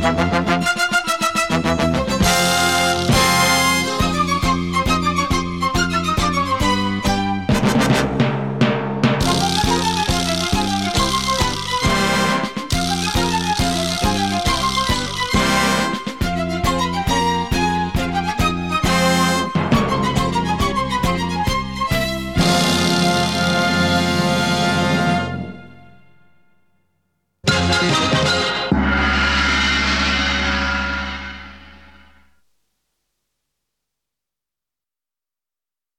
Dum boo.